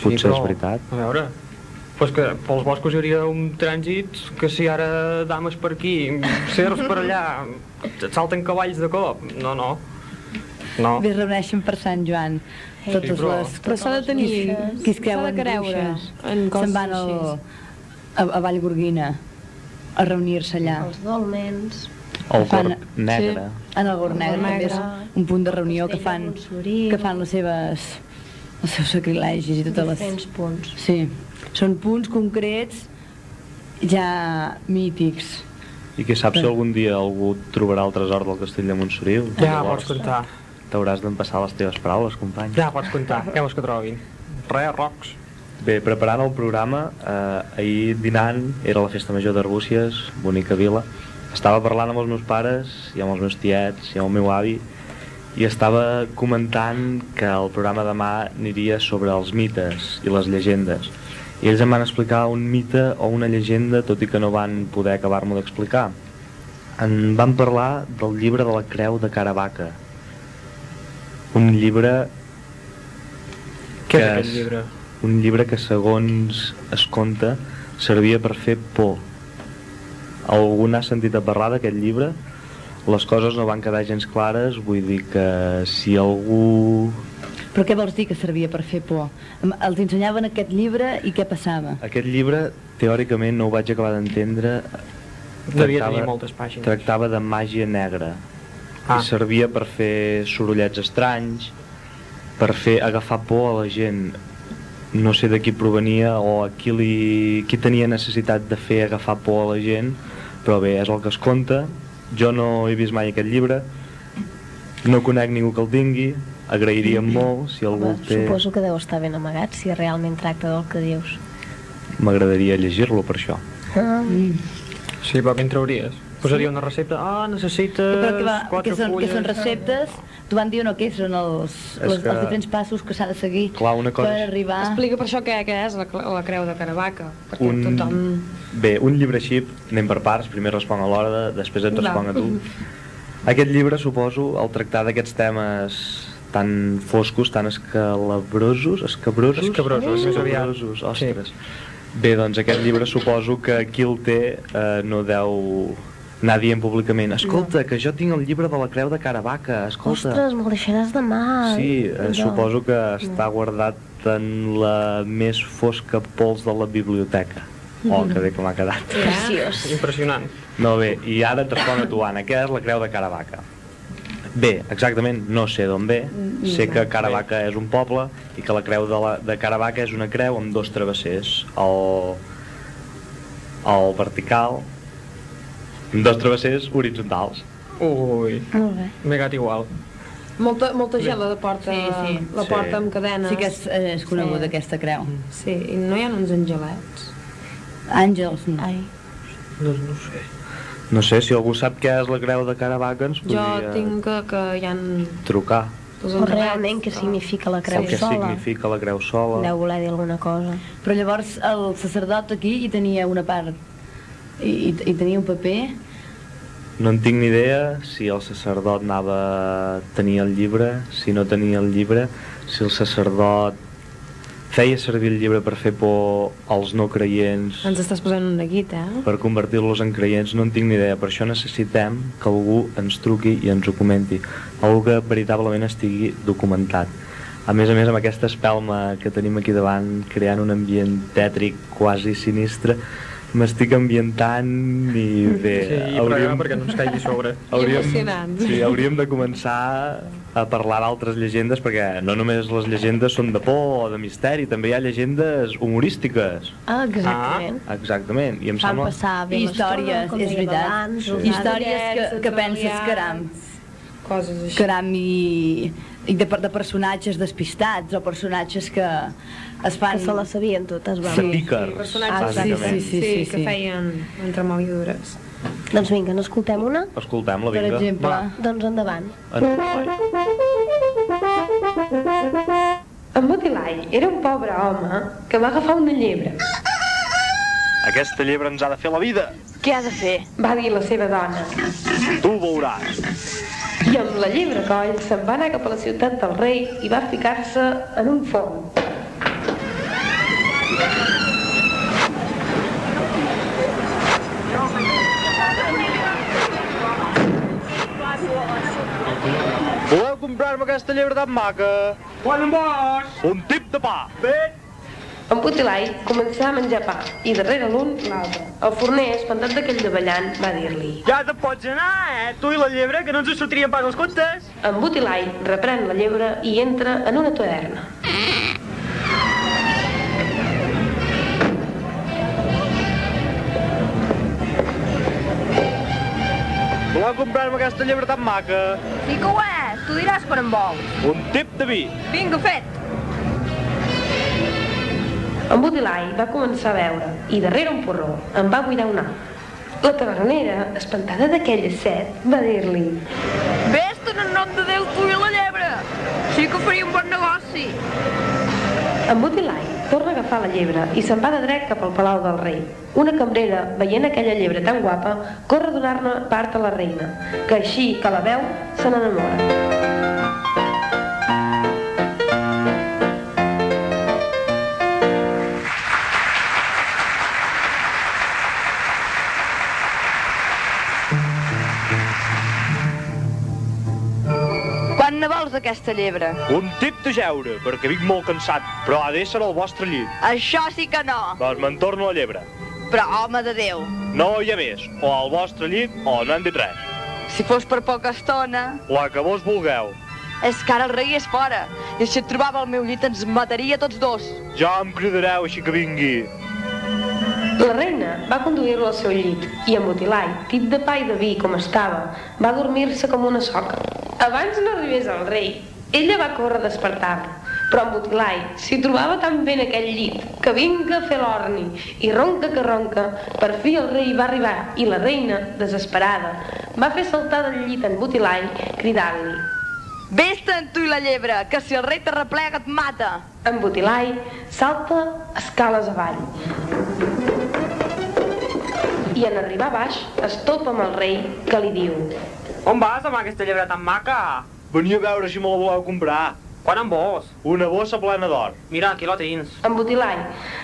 Potser és veritat. A veure, pues que pels boscos hi hauria un trànsit que si ara dames per aquí, certs per allà, et salten cavalls de cop. No, no. No. Bé, reuneixen per Sant Joan totes però- les... Però s'ha de tenir... qui es creuen bruixes en coses se'n van al, així. A, a Vallgorguina a reunir-se allà. Els dolmens, El Fan- corp negre. En el Gorg Negre Gorg també és Negre. un punt de reunió que fan, que fan les seves, els seus sacrilegis i totes les... diferents punts. Sí, són punts concrets ja mítics. I qui sap si algun dia algú trobarà el tresor del castell de Montsoriu. Ja Llavors, pots comptar. T'hauràs d'empassar les teves paraules, company. Ja pots comptar. Què vols que trobin? Res, rocs. Bé, preparant el programa, eh, ahir dinant, era la festa major d'Arbúcies, bonica vila. Estava parlant amb els meus pares i amb els meus tiets i amb el meu avi i estava comentant que el programa demà aniria sobre els mites i les llegendes. I ells em van explicar un mite o una llegenda, tot i que no van poder acabar-m'ho d'explicar. En van parlar del llibre de la creu de Caravaca. Un llibre Què és Que aquest llibre? Un llibre que segons es conta servia per fer por algú n'ha sentit a parlar d'aquest llibre les coses no van quedar gens clares vull dir que si algú Però què vols dir que servia per fer por? Els ensenyaven aquest llibre i què passava? Aquest llibre, teòricament, no ho vaig acabar d'entendre. Devia Tractava- tenir moltes pàgines. Tractava de màgia negra. Ah. I servia per fer sorollets estranys, per fer agafar por a la gent. No sé de qui provenia o a qui, li, qui tenia necessitat de fer agafar por a la gent, però bé, és el que es conta. Jo no he vist mai aquest llibre, no conec ningú que el tingui, agrairíem molt si algú Home, té... Suposo que deu estar ben amagat si realment tracta del que dius. M'agradaria llegir-lo per això. Ah, Sí, però què en trauries? Posaria una recepta, ah, necessites Però què, va, quatre què, són, què fulles... són receptes? T'ho van dir o no? Què són els, les, que- els diferents passos que s'ha de seguir Clar, una cosa per arribar... Explica per això què, què és la, la creu de Caravaca, perquè Un... tothom... Bé, un llibre així, anem per parts, primer responc a l'hora, de- després et Clar. responc a tu. Aquest llibre, suposo, al tractar d'aquests temes tan foscos, tan escalabrosos, escabrosos? Escabrosos, més aviat. Escabrosos, ostres. Bé, doncs aquest llibre suposo que qui el té eh, no deu anar dient públicament escolta, que jo tinc el llibre de la creu de Caravaca, escolta. ostres, me'l deixaràs demà. Sí, eh, suposo que està guardat en la més fosca pols de la biblioteca. Oh, que bé que m'ha quedat. Preciós. Impressionant. No, bé, i ara et responc a tu, Anna. Què és la creu de Caravaca? Bé, exactament, no sé d'on ve. Sé que Caravaca és un poble i que la creu de, la, de Caravaca és una creu amb dos travessers. El, el vertical, dos travessers horitzontals. Ui, Molt bé. m'he quedat igual. Molta, molta gent la porta, Sí, sí. la Sí. porta amb cadenes. Sí que és, és coneguda Sí. aquesta creu. Sí, i no hi ha uns angelets. Àngels, no. Ai, No, no ho sé. No sé, si algú sap què és la creu de Caravaca ens Jo podria tinc que, que hi ha trucar. els o angelets. realment què significa la creu que sola? significa la creu sola. Deu voler dir alguna cosa. Però llavors el sacerdot aquí hi tenia una part, i, i, tenia un paper, No en tinc ni idea si el sacerdot anava a tenir el llibre, si no tenia el llibre, si el sacerdot feia servir el llibre per fer por als no creients, Ens estàs posant una guita, eh? per convertir-los en creients, no en tinc ni idea. Per això necessitem que algú ens truqui i ens ho comenti. Algú que veritablement estigui documentat. A més a més, amb aquesta espelma que tenim aquí davant, creant un ambient tètric quasi sinistre, m'estic ambientant i bé, Sí, pregar perquè no ens caigui a sobre. emocionant. sí, hauríem de començar a parlar d'altres llegendes perquè no només les llegendes són de por o de misteri, també hi ha llegendes humorístiques. Ah, exactament. Exactament, i em Fan sembla... passar bé històries, és veritat. abans, Sí. històries que, que penses, caram, Coses així. caram i, i de, de personatges despistats o personatges que es fan... Que se les sabien totes, va. Sí. Sí. Personatges Ah, sí, bàsicament. sí, sí, sí, que sí. feien entremaliadures. Doncs vinga, n'escoltem una? Escoltem-la, Per vinga. exemple, Va. Doncs endavant. En... En Motilai era un pobre home que va agafar una llebre. Aquesta llebre ens ha de fer la vida. Què ha de fer? Va dir la seva dona. Tu ho veuràs. I amb la llebre coll se'n va anar cap a la ciutat del rei i va ficar-se en un forn. Voleu comprar-me aquesta llebre tan maca? Quan en vols? Un tip de pa. Bé. En Putilai començà a menjar pa i darrere l'un l'altre. El forner, espantat d'aquell davallant, va dir-li Ja te pots anar, eh? Tu i la llebre, que no ens sortirien pas els comptes. En Butilai reprèn la llebre i entra en una taverna. Voleu comprar-me aquesta llebre tan maca? Sí que ho és, tu diràs quan en vols. Un tip de vi. Vinga, fet. En Butilai va començar a veure i darrere un porró en va buidar un alt. La tavernera, espantada d'aquella set, va dir-li Vés-te'n en nom de Déu tu i la llebre. Sí que faria un bon negoci. En Butilai torna a agafar la llebre i se'n va de dret cap al palau del rei. Una cambrera, veient aquella llebre tan guapa, corre a donar-ne part a la reina, que així que la veu, se n'enamora. D'aquesta llebre? Un tip de geure, perquè vinc molt cansat, però ha d'ésser al vostre llit. Això sí que no. Doncs me'n torno a llebre. Però, home de Déu, No hi ha més, o al vostre llit o no hem dit res. si fos per poca estona... La que vos vulgueu. És que ara el rei és fora. I si et trobava al meu llit ens mataria tots dos. Ja em cridareu així que vingui. La reina va conduir-lo al seu llit i en Mutilai, tip de pa i de vi com estava, va dormir-se com una soca. Abans no arribés el rei, ella va córrer a despertar-lo, però en Mutilai s'hi trobava tan bé en aquell llit que vinga a fer l'orni i ronca que ronca, per fi el rei va arribar i la reina, desesperada, va fer saltar del llit en Mutilai cridant-li. Vés-te'n tu i la llebre, que si el rei te replega et mata. En Butilai salta escales avall. I en arribar a baix es topa amb el rei que li diu On vas amb aquesta llebre tan maca? Venia a veure si me la voleu comprar. Quan en vols? Una bossa plena d'or. Mira, aquí la tens. En Butilai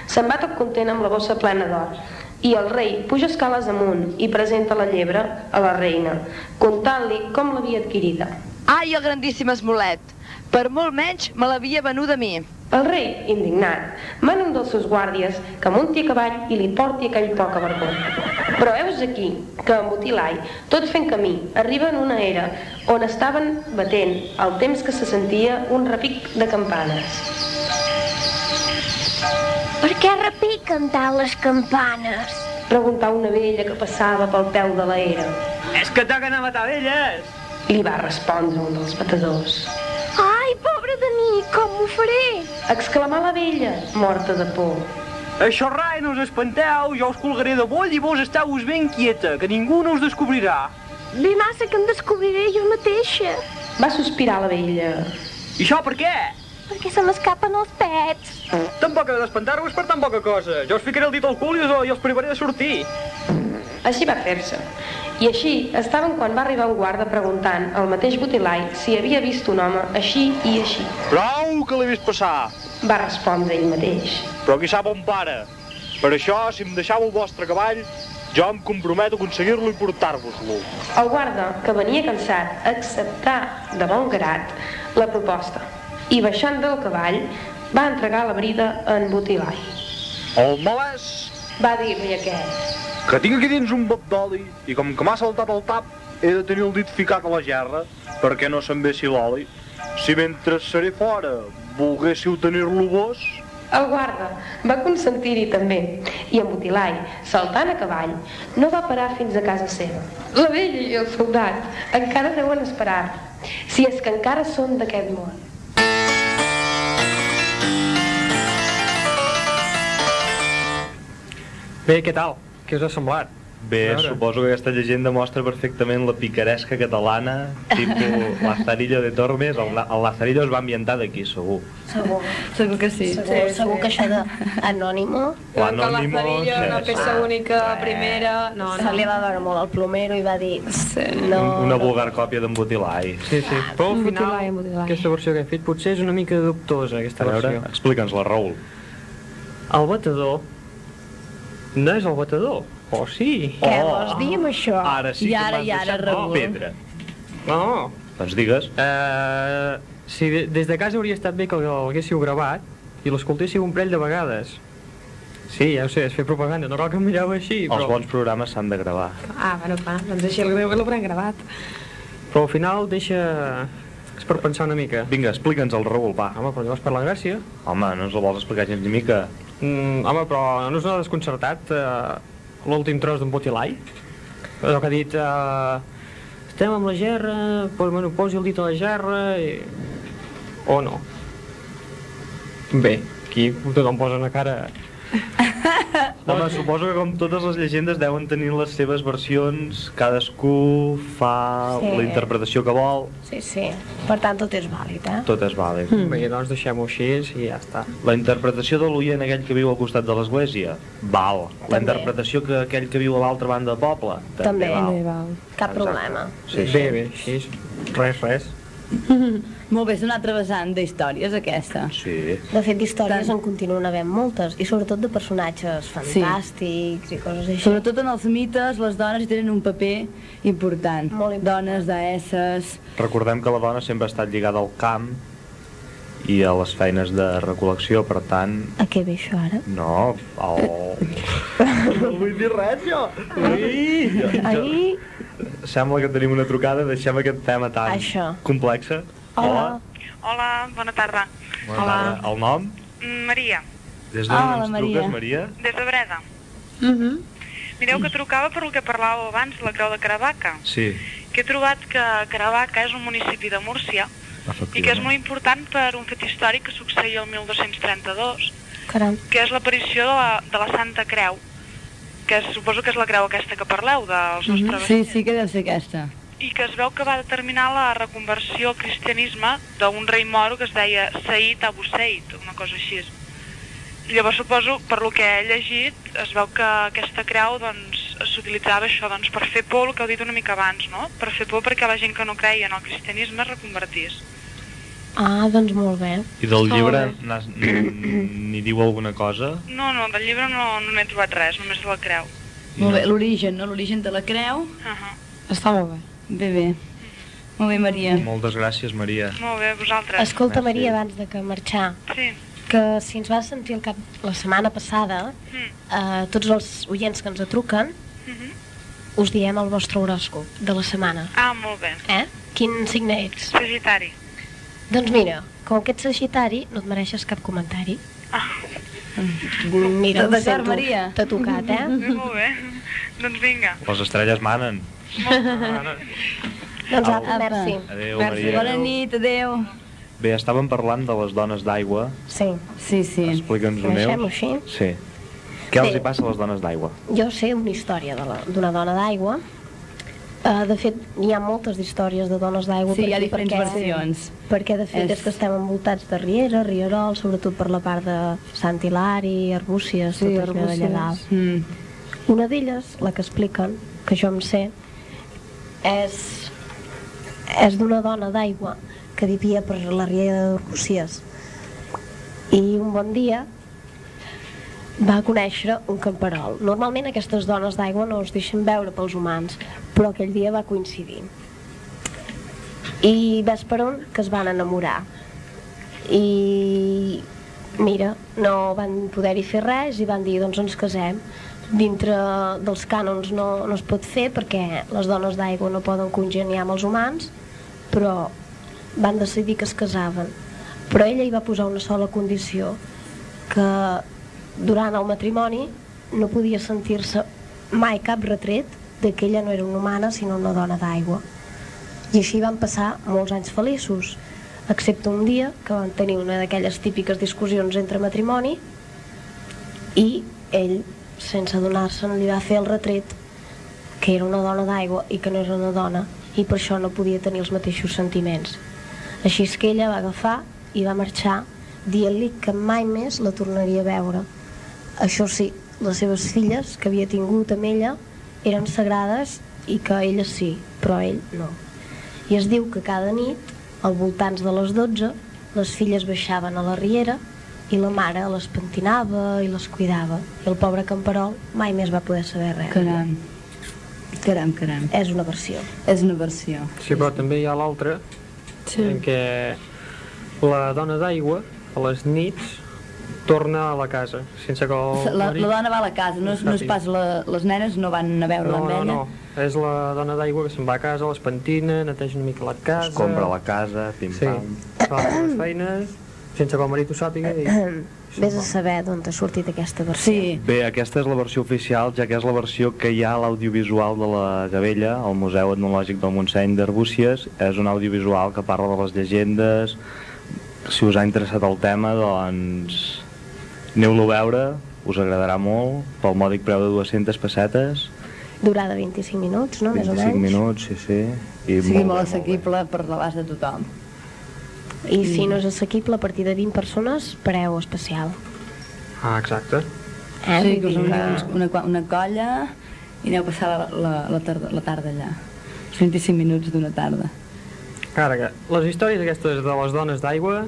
se'n va tot content amb la bossa plena d'or i el rei puja escales amunt i presenta la llebre a la reina, contant-li com l'havia adquirida. Ai, el grandíssim esmolet. Per molt menys me l'havia venut a mi. El rei, indignat, mana un dels seus guàrdies que munti a cavall i li porti aquell poca vergonya. Però heus aquí que en Butilai, tot fent camí, arriba en una era on estaven batent al temps que se sentia un repic de campanes. Per què repiquen tant les campanes? Preguntà una vella que passava pel peu de la era. És que toquen a matar velles! Li va respondre un dels batedors. Com ho faré? Exclamà la vella, morta de por. Això rai, no us espanteu, jo us colgaré de boll i vos esteu ben quieta, que ningú no us descobrirà. Bé massa que em descobriré jo mateixa, Va sospirar la vella. I això per què? perquè se m'escapen els pets. Tampoc heu d'espantar-vos per tan poca cosa. Jo us ficaré el dit al cul i us, i els privaré de sortir. Així va fer-se. I així estaven quan va arribar un guarda preguntant al mateix Butilai si havia vist un home així i així. Prou que l'he vist passar. Va respondre ell mateix. Però qui sap on para. Per això, si em deixau el vostre cavall, jo em comprometo a aconseguir-lo i portar-vos-lo. El guarda, que venia cansat, acceptà de bon grat la proposta i baixant del cavall va entregar la brida a en Butilai. El malès, Va dir-li aquest. Que tinc aquí dins un bot d'oli, i com que m'ha saltat el tap, he de tenir el dit ficat a la gerra, perquè no se'n vessi l'oli. Si mentre seré fora volguéssiu tenir-lo vos, El guarda va consentir-hi també i en Butilai, saltant a cavall, no va parar fins a casa seva. La vella i el soldat encara deuen esperar, si és que encara són d'aquest món. Bé, què tal? Què us ha semblat? Bé, suposo que aquesta llegenda mostra perfectament la picaresca catalana, tipus Lazarillo de Tormes. El, el Lazarillo es va ambientar d'aquí, segur. Segur, Segur que sí. segur, segur que això d'anònimo L'Anònimo... una sí, peça única, primera... No, se no. li va veure molt al plomero i va dir Sí. no, Una vulgar còpia d'en Butilai. Sí, sí. Però al final, aquesta versió que he fet potser és una mica dubtosa, aquesta A veure, versió. explica'ns-la, Raül. El batedor no és el batedor, o sí? Què Oh. vols dir amb això? Ara sí I que ara, m'has i ara, deixat Raül. pedra. No, Doncs digues. Uh, si de, des de casa hauria estat bé que el haguéssiu gravat i l'escoltéssiu un parell de vegades. Sí, ja ho sé, és fer propaganda, no cal que em mireu així, Els però, bons programes s'han de gravar. Ah, bueno, clar, doncs així el greu que l'haurem gravat. però al final deixa... És per pensar una mica. Vinga, explica'ns el Raül, va. Home, però llavors per la gràcia. Home, no ens el vols explicar gens ni mica? Mm, home, però no us ha desconcertat uh, l'últim tros d'en Botilai? Allò que ha dit... Uh, estem amb la gerra, pues, bueno, posi el dit a la gerra i... O no? Bé, aquí tothom posa una cara... Home, suposo que com totes les llegendes deuen tenir les seves versions, cadascú fa Sí. la interpretació que vol, Sí, sí. Per tant, tot és vàlid, eh? tot és vàlid. Mm. Bé, doncs deixem-ho així i ja està. La interpretació de l'oient aquell que viu al costat de l'església, val. La També. interpretació que aquell que viu a l'altra banda del poble, també, També. val. Bé, val. Cap Exacte. problema. Sí, sí. Bé, bé, així, res, res. Molt bé, és una altra vessant d'històries, aquesta. Sí. De fet, d'històries en continuen havent moltes, i sobretot de personatges fantàstics i coses així. Sobretot en els mites, les dones hi tenen un paper important. Molt important. Dones, deesses... Recordem que la dona sempre ha estat lligada al camp i a les feines de recol·lecció, per tant, A què ve això ara? no, el... no vull dir res, jo! Ui, jo, jo. Ai, Sembla que tenim una trucada, deixem aquest tema tan Això. complex. Hola. Hola, bona tarda. Bona tarda. El nom? Mm, Maria, Des d'on Hola, ens Maria. truques, Maria? des de Breda. Mhm. Mireu que trucava per el que parlàveu abans, la Creu de Caravaca, Sí, que he trobat que Caravaca és un municipi de Múrcia i que és molt important per un fet històric que succeïa el 1232, caram. que és l'aparició de, la, de la Santa Creu, que és, suposo que és la creu aquesta que parleu, dels dos Mhm. Sí, sí que deu ser aquesta. I que es veu que va determinar la reconversió al cristianisme d'un rei moro que es deia Said Abu Said, una cosa així. Llavors suposo, per lo que he llegit, es veu que aquesta creu doncs, s'utilitzava això doncs, per fer por, el que heu dit una mica abans, no? Per fer por perquè la gent que no creia en el cristianisme es reconvertís. Ah, doncs molt bé. I del llibre n'hi diu alguna cosa? No, no, del llibre no, no n'he trobat res, només de la creu. Molt bé, l'origen, no? L'origen de la creu. Uh -huh. Està molt bé. Bé, bé. Molt bé, Maria. Moltes gràcies, Maria. Molt bé, vosaltres. Escolta, Merci. Maria, abans de que marxar, Sí. que si ens vas sentir el cap la setmana passada, eh, tots els oients que ens truquen, Mhm. us diem el vostre horòscop de la setmana. Ah, molt bé. Eh? Quin signe ets? Sagitari. Doncs mira, com que ets sagitari, no et mereixes cap comentari. Ah, Mira, D'acord, sento, Maria. t'ha tocat, eh? molt bé. doncs vinga. Les estrelles manen. Doncs apa, merci. Adéu, Merci, Maria. bona nit, adéu. Bé, estàvem parlant de les dones d'aigua. Sí, Sí, sí. Explica'ns-ho, deixem-ho Neus. així. Sí. Què els Bé. hi passa a les dones d'aigua? Jo sé una història d'una dona d'aigua. Uh, de fet, hi ha moltes històries de dones d'aigua. Sí, hi ha diferents perquè- versions. Perquè, de fet, És- és... que estem envoltats de rieres, rierols, sobretot per la part de Sant Hilari, Arbúcies, Sí, tot Arbúcies. dalt. Mm. Una d'elles, la que expliquen, que jo em sé, és, és d'una dona d'aigua que vivia per la riera d'Arbúcies. I un bon dia va conèixer un camperol. Normalment aquestes dones d'aigua no es deixen veure pels humans, però aquell dia va coincidir. I ves per on que es van enamorar. I mira, no van poder-hi fer res i van dir doncs ens casem. Dintre dels cànons no, no es pot fer perquè les dones d'aigua no poden congeniar amb els humans, però van decidir que es casaven. Però ella hi va posar una sola condició, que durant el matrimoni no podia sentir-se mai cap retret de que ella no era una humana sinó una dona d'aigua. I així van passar molts anys feliços, excepte un dia que van tenir una d'aquelles típiques discussions entre matrimoni i ell, sense adonar-se'n, li va fer el retret que era una dona d'aigua i que no era una dona i per això no podia tenir els mateixos sentiments. Així és que ella va agafar i va marxar dient-li que mai més la tornaria a veure. Això sí, les seves filles que havia tingut amb ella eren sagrades i que elles sí, però ell no. I es diu que cada nit, al voltants de les 12, les filles baixaven a la riera i la mare les pentinava i les cuidava. I el pobre camperol mai més va poder saber res. Caram. Caram, caram. És una versió. És una versió. Sí, però també hi ha l'altra, Sí. en què la dona d'aigua, a les nits, torna a la casa, sense que el La, marit... la dona va a la casa, no no és pas la, les nenes no van a veure-la No, amb no, no. És la dona d'aigua que se'n va a casa, les pentina, neteja una mica la casa... Es compra la casa, pim-pam. Sí, fa les feines, sense que el marit ho sàpiga i... Vés a saber d'on ha sortit aquesta versió. Sí, Bé, aquesta és la versió oficial, ja que és la versió que hi ha a l'audiovisual de la Gavella, al Museu Etnològic del Montseny d'Arbúcies. És un audiovisual que parla de les llegendes. Si us ha interessat el tema, doncs aneu-lo a veure, us agradarà molt, pel mòdic preu de 200 pessetes, Durada 25 minuts, no? Més o 25 menys. minuts, sí, sí. I sigui molt bé, assequible per l'abast de tothom. I si no és assequible, a partir de 20 persones, preu especial. Ah, exacte. Eh? sí, que us una, una, una colla i aneu a passar la, la, la, tarda, la tarda allà. Els 25 minuts d'una tarda. Ara que les històries aquestes de les dones d'aigua,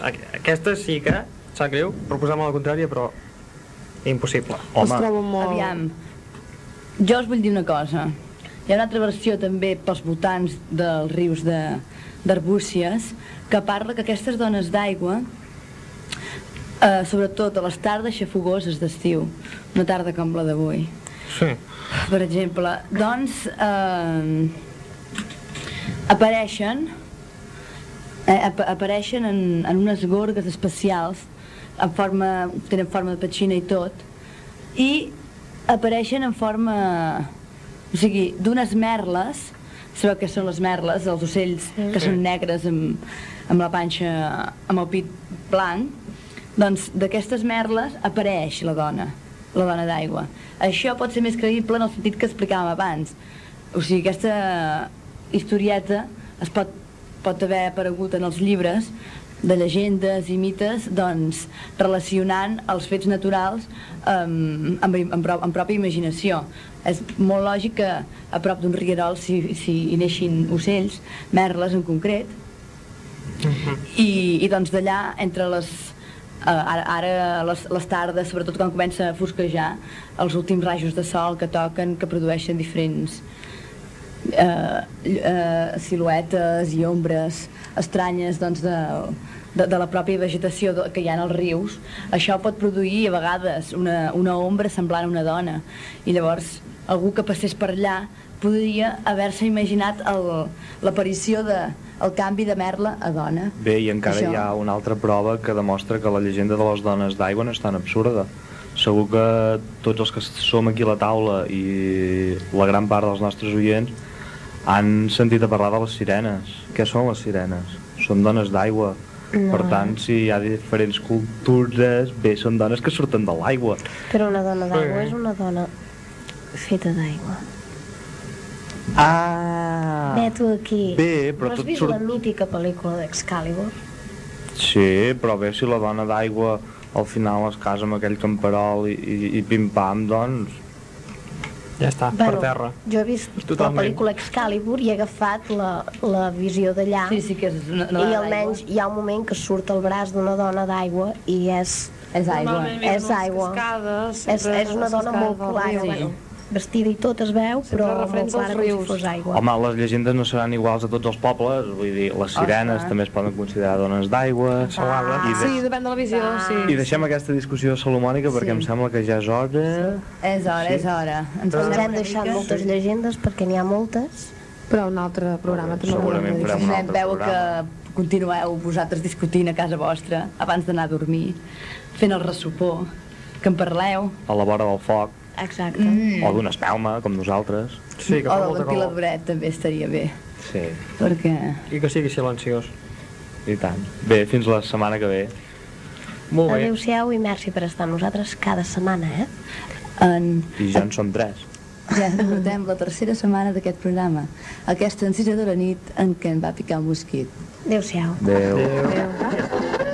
aqu- aquestes sí que, sap greu, proposar-me la contrària, però impossible. Es trobo molt... Aviam, jo us vull dir una cosa. Hi ha una altra versió també pels voltants dels rius de d'Arbúcies que parla que aquestes dones d'aigua eh, sobretot a les tardes xafogoses d'estiu una tarda com la d'avui Sí. per exemple doncs eh, apareixen eh, ap apareixen en, en unes gorgues especials en forma, tenen forma de petxina i tot i apareixen en forma o sigui, d'unes merles sabeu què són les merles, els ocells que són negres amb, amb la panxa amb el pit blanc. Doncs d'aquestes merles apareix la dona la dona d'aigua. Això pot ser més creïble en el sentit que explicàvem abans. O sigui, aquesta historieta es pot, pot haver aparegut en els llibres de llegendes i mites doncs, relacionant els fets naturals amb, amb, amb, pro- amb pròpia imaginació. És molt lògic que a prop d'un rierol si, si hi neixin ocells, merles en concret, i, i doncs d'allà entre les eh, ara, ara les, les tardes, sobretot quan comença a fosquejar, els últims rajos de sol que toquen, que produeixen diferents eh, eh, siluetes i ombres estranyes doncs, de, de, de la pròpia vegetació que hi ha als rius, això pot produir a vegades una, una ombra semblant a una dona i llavors algú que passés per allà podria haver-se imaginat l'aparició de el canvi de merla a dona. Bé, i encara Això. hi ha una altra prova que demostra que la llegenda de les dones d'aigua no és tan absurda. Segur que tots els que som aquí a la taula i la gran part dels nostres oients han sentit a parlar de les sirenes. Què són les sirenes? Són dones d'aigua. No. Per tant, si hi ha diferents cultures, bé, són dones que surten de l'aigua. Però una dona d'aigua és una dona feta d'aigua. Ah! Bé, tu aquí. Bé, però no has vist surt- la mítica pel·lícula d'Excalibur? Sí, però bé, si la dona d'aigua al final es casa amb aquell camperol i, i, i pim-pam, doncs... Ja està, per terra. Jo he vist Totalment. la pel·lícula Excalibur i he agafat la, la visió d'allà. Sí, sí que és una, una I almenys hi ha un moment que surt el braç d'una dona d'aigua i és... És aigua. És aigua. cascades, És, és una dona molt clara, riu. bueno, vestida i tot es veu, Sempre però molt clara com si rius. fos aigua. Home, les llegendes no seran iguals a tots els pobles, vull dir, les sirenes Ostres. també es poden considerar dones d'aigua, Ah, i, Sí, de... depèn de la visió, sí. i deixem aquesta discussió salomònica perquè Sí. em sembla que ja és hora... És hora, Sí. és hora. Ens Ens posem hem deixat mica? moltes llegendes perquè n'hi ha moltes. Però un altre programa també Segurament farem un altre veu programa. que continueu vosaltres discutint a casa vostra abans d'anar a dormir, fent el ressupor, que en parleu, A la vora del foc, Exacte. Mm. o d'una espelma, com nosaltres. Sí, que o fa del molta calor. ventiladoret també estaria bé, Sí, perquè... I que sigui silenciós. i tant. Bé, fins la setmana que ve. Molt bé. Adéu-siau i merci per estar amb nosaltres cada setmana, eh? En... I ja en som tres. Ja portem la tercera setmana d'aquest programa, aquesta encisadora nit en què em va picar un mosquit. Adéu-siau. Adéu. Radio Row.